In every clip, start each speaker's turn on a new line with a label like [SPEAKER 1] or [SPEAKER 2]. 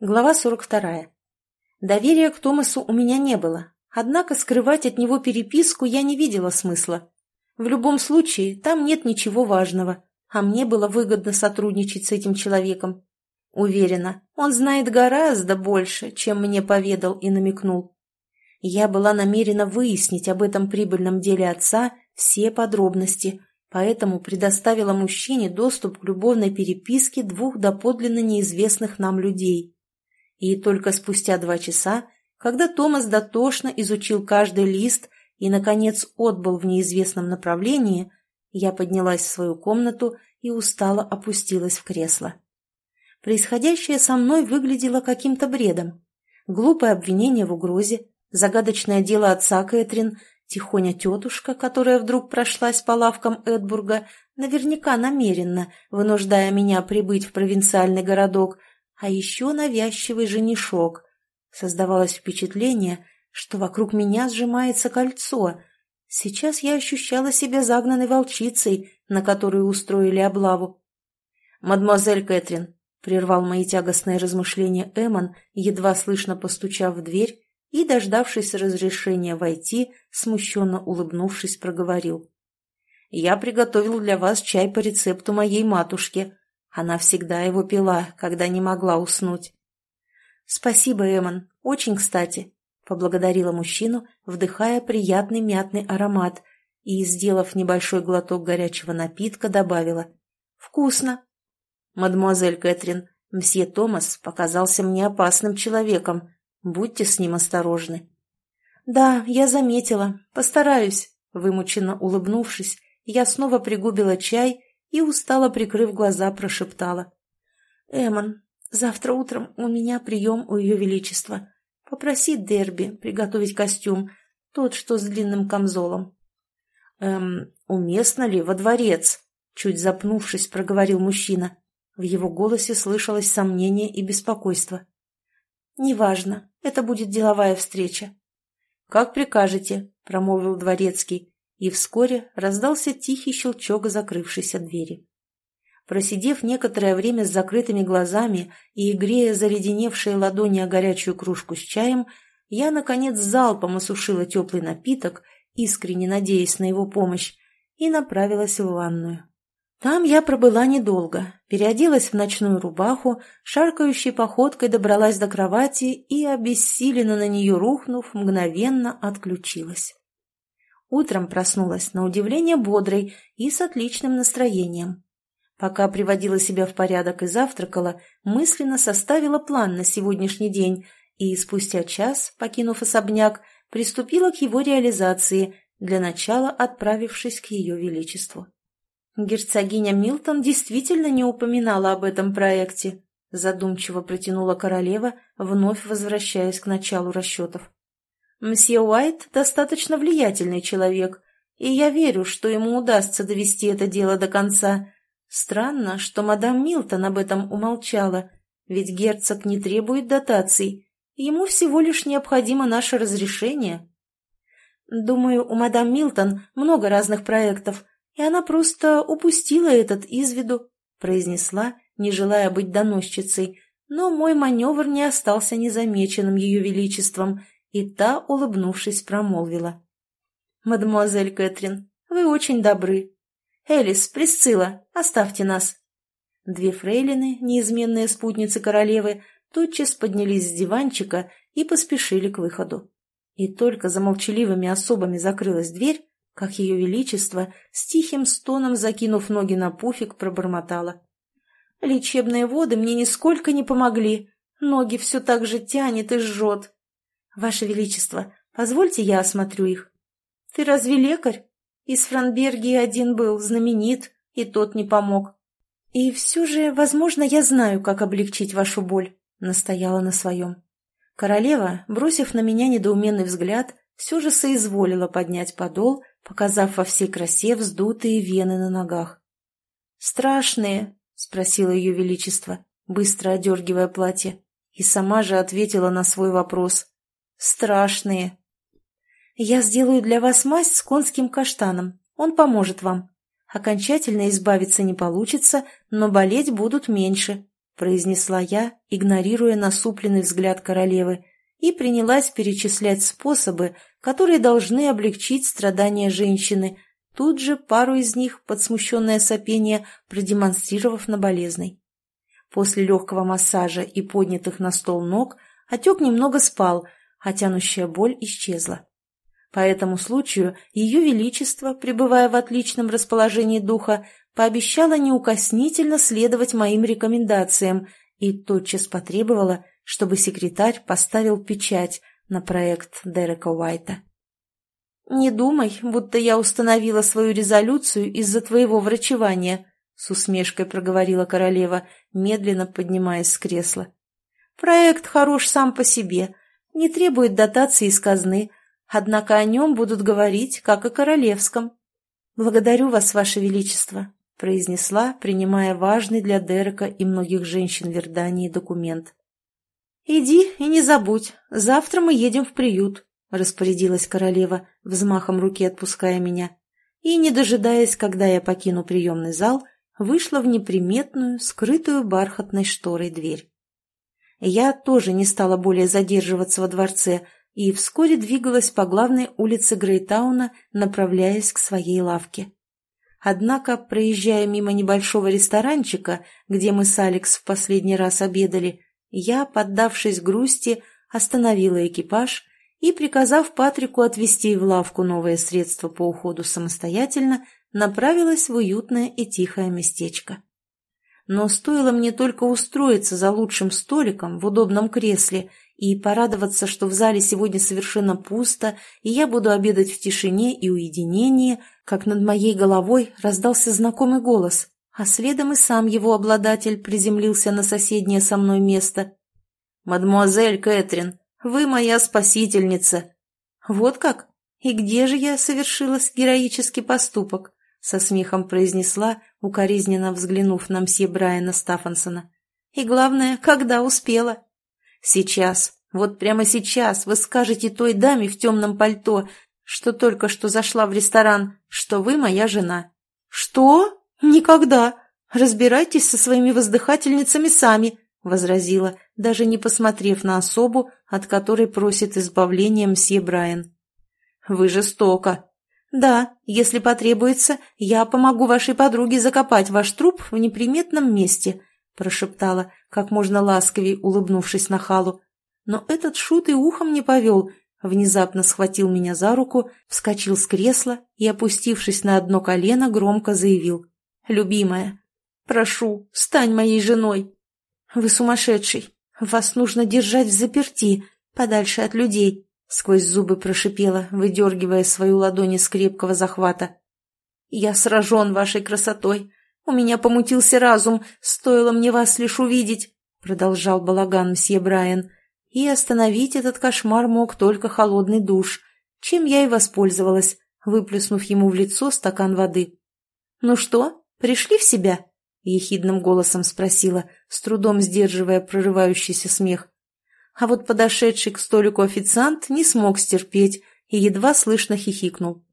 [SPEAKER 1] Глава 42. Доверия к Томасу у меня не было, однако скрывать от него переписку я не видела смысла. В любом случае, там нет ничего важного, а мне было выгодно сотрудничать с этим человеком. Уверена, он знает гораздо больше, чем мне поведал и намекнул. Я была намерена выяснить об этом прибыльном деле отца все подробности, поэтому предоставила мужчине доступ к любовной переписке двух доподлинно неизвестных нам людей. И только спустя два часа, когда Томас дотошно изучил каждый лист и, наконец, отбыл в неизвестном направлении, я поднялась в свою комнату и устало опустилась в кресло. Происходящее со мной выглядело каким-то бредом. Глупое обвинение в угрозе, загадочное дело отца Кэтрин, тихоня тетушка, которая вдруг прошлась по лавкам Эдбурга, наверняка намеренно, вынуждая меня прибыть в провинциальный городок, а еще навязчивый женишок. Создавалось впечатление, что вокруг меня сжимается кольцо. Сейчас я ощущала себя загнанной волчицей, на которую устроили облаву. «Мадемуазель Кэтрин», — прервал мои тягостные размышления Эмон, едва слышно постучав в дверь и, дождавшись разрешения войти, смущенно улыбнувшись, проговорил. «Я приготовил для вас чай по рецепту моей матушки. Она всегда его пила, когда не могла уснуть. «Спасибо, Эмон, очень кстати», — поблагодарила мужчину, вдыхая приятный мятный аромат и, сделав небольшой глоток горячего напитка, добавила. «Вкусно». «Мадемуазель Кэтрин, мсье Томас показался мне опасным человеком. Будьте с ним осторожны». «Да, я заметила. Постараюсь», — вымученно улыбнувшись, я снова пригубила чай и, устало прикрыв глаза, прошептала. «Эмон, завтра утром у меня прием у Ее Величества. Попроси Дерби приготовить костюм, тот, что с длинным камзолом». «Эм, уместно ли во дворец?» Чуть запнувшись, проговорил мужчина. В его голосе слышалось сомнение и беспокойство. «Неважно, это будет деловая встреча». «Как прикажете», — промолвил дворецкий, и вскоре раздался тихий щелчок закрывшейся двери. Просидев некоторое время с закрытыми глазами и грея заледеневшие ладони о горячую кружку с чаем, я, наконец, залпом осушила теплый напиток, искренне надеясь на его помощь, и направилась в ванную. Там я пробыла недолго, переоделась в ночную рубаху, шаркающей походкой добралась до кровати и, обессиленно на нее рухнув, мгновенно отключилась. Утром проснулась на удивление бодрой и с отличным настроением. Пока приводила себя в порядок и завтракала, мысленно составила план на сегодняшний день и спустя час, покинув особняк, приступила к его реализации, для начала отправившись к ее величеству. Герцогиня Милтон действительно не упоминала об этом проекте, задумчиво протянула королева, вновь возвращаясь к началу расчетов. Мсье Уайт достаточно влиятельный человек, и я верю, что ему удастся довести это дело до конца. Странно, что мадам Милтон об этом умолчала, ведь герцог не требует дотаций, ему всего лишь необходимо наше разрешение. Думаю, у мадам Милтон много разных проектов, и она просто упустила этот из виду, произнесла, не желая быть доносчицей, но мой маневр не остался незамеченным ее величеством — и та, улыбнувшись, промолвила. «Мадемуазель Кэтрин, вы очень добры. Элис, Присцилла, оставьте нас». Две фрейлины, неизменные спутницы королевы, тотчас поднялись с диванчика и поспешили к выходу. И только за молчаливыми особами закрылась дверь, как ее величество, с тихим стоном закинув ноги на пуфик, пробормотала. «Лечебные воды мне нисколько не помогли. Ноги все так же тянет и жжет. «Ваше Величество, позвольте я осмотрю их». «Ты разве лекарь? Из Франбергии один был, знаменит, и тот не помог». «И все же, возможно, я знаю, как облегчить вашу боль», — настояла на своем. Королева, бросив на меня недоуменный взгляд, все же соизволила поднять подол, показав во всей красе вздутые вены на ногах. «Страшные?» — спросила ее величество, быстро одергивая платье, и сама же ответила на свой вопрос. Страшные. Я сделаю для вас мазь с конским каштаном. Он поможет вам. Окончательно избавиться не получится, но болеть будут меньше, произнесла я, игнорируя насупленный взгляд королевы, и принялась перечислять способы, которые должны облегчить страдания женщины, тут же пару из них, под смущенное сопение, продемонстрировав на болезной. После легкого массажа и поднятых на стол ног отек немного спал, а тянущая боль исчезла. По этому случаю Ее Величество, пребывая в отличном расположении духа, пообещала неукоснительно следовать моим рекомендациям и тотчас потребовала, чтобы секретарь поставил печать на проект Дерека Уайта. «Не думай, будто я установила свою резолюцию из-за твоего врачевания», с усмешкой проговорила королева, медленно поднимаясь с кресла. «Проект хорош сам по себе, не требует дотации из казны, однако о нем будут говорить, как о королевском. Благодарю вас, ваше величество», произнесла, принимая важный для Дерека и многих женщин Вердании документ. «Иди и не забудь, завтра мы едем в приют», — распорядилась королева, взмахом руки отпуская меня. И, не дожидаясь, когда я покину приемный зал, вышла в неприметную, скрытую бархатной шторой дверь. Я тоже не стала более задерживаться во дворце и вскоре двигалась по главной улице Грейтауна, направляясь к своей лавке. Однако, проезжая мимо небольшого ресторанчика, где мы с Алекс в последний раз обедали, я, поддавшись грусти, остановила экипаж и, приказав Патрику отвезти в лавку новое средство по уходу самостоятельно, направилась в уютное и тихое местечко. Но стоило мне только устроиться за лучшим столиком в удобном кресле и порадоваться, что в зале сегодня совершенно пусто, и я буду обедать в тишине и уединении, как над моей головой раздался знакомый голос а следом и сам его обладатель приземлился на соседнее со мной место. «Мадемуазель Кэтрин, вы моя спасительница!» «Вот как? И где же я совершила героический поступок?» со смехом произнесла, укоризненно взглянув на мсье Брайана Стаффансона. «И главное, когда успела?» «Сейчас, вот прямо сейчас вы скажете той даме в темном пальто, что только что зашла в ресторан, что вы моя жена». «Что?» «Никогда! Разбирайтесь со своими воздыхательницами сами!» — возразила, даже не посмотрев на особу, от которой просит избавления мсье Брайан. «Вы жестоко!» «Да, если потребуется, я помогу вашей подруге закопать ваш труп в неприметном месте», — прошептала, как можно ласковей улыбнувшись на халу. Но этот шут и ухом не повел, внезапно схватил меня за руку, вскочил с кресла и, опустившись на одно колено, громко заявил. «Любимая, прошу, стань моей женой!» «Вы сумасшедший! Вас нужно держать в заперти, подальше от людей!» Сквозь зубы прошипела, выдергивая свою ладонь из крепкого захвата. «Я сражен вашей красотой. У меня помутился разум, стоило мне вас лишь увидеть!» Продолжал балаган мсье Брайан. И остановить этот кошмар мог только холодный душ, чем я и воспользовалась, выплеснув ему в лицо стакан воды. «Ну что, «Пришли в себя?» — ехидным голосом спросила, с трудом сдерживая прорывающийся смех. А вот подошедший к столику официант не смог стерпеть и едва слышно хихикнул.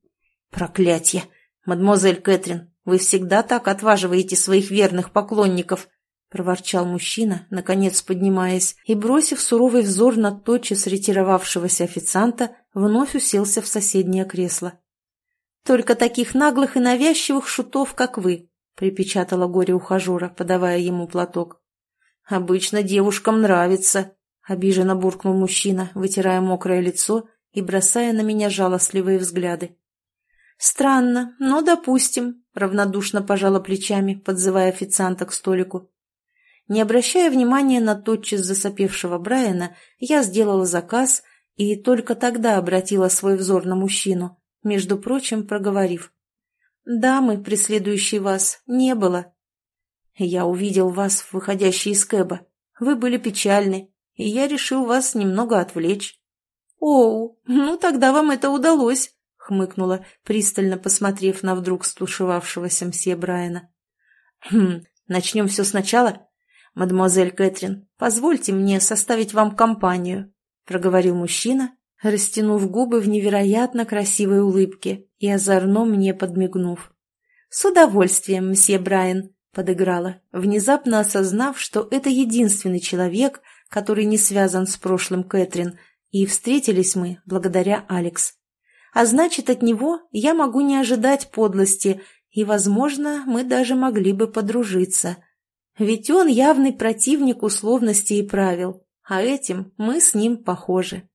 [SPEAKER 1] «Проклятье! Мадемуазель Кэтрин, вы всегда так отваживаете своих верных поклонников!» — проворчал мужчина, наконец поднимаясь, и, бросив суровый взор на тотчас ретировавшегося официанта, вновь уселся в соседнее кресло. «Только таких наглых и навязчивых шутов, как вы, — припечатала горе-ухажера, подавая ему платок. «Обычно девушкам нравится», — обиженно буркнул мужчина, вытирая мокрое лицо и бросая на меня жалостливые взгляды. «Странно, но допустим», — равнодушно пожала плечами, подзывая официанта к столику. Не обращая внимания на тотчас засопевшего Брайана, я сделала заказ и только тогда обратила свой взор на мужчину, между прочим, проговорив. «Дамы, преследующей вас, не было. Я увидел вас, выходящей из Кэба. Вы были печальны, и я решил вас немного отвлечь». «Оу, ну тогда вам это удалось», — хмыкнула, пристально посмотрев на вдруг стушевавшегося мсье Брайана. «Хм, начнем все сначала? Мадемуазель Кэтрин, позвольте мне составить вам компанию», — проговорил мужчина, растянув губы в невероятно красивой улыбке и озорно мне подмигнув. «С удовольствием, мсье Брайан», — подыграла, внезапно осознав, что это единственный человек, который не связан с прошлым Кэтрин, и встретились мы благодаря Алекс. А значит, от него я могу не ожидать подлости, и, возможно, мы даже могли бы подружиться. Ведь он явный противник условностей и правил, а этим мы с ним похожи.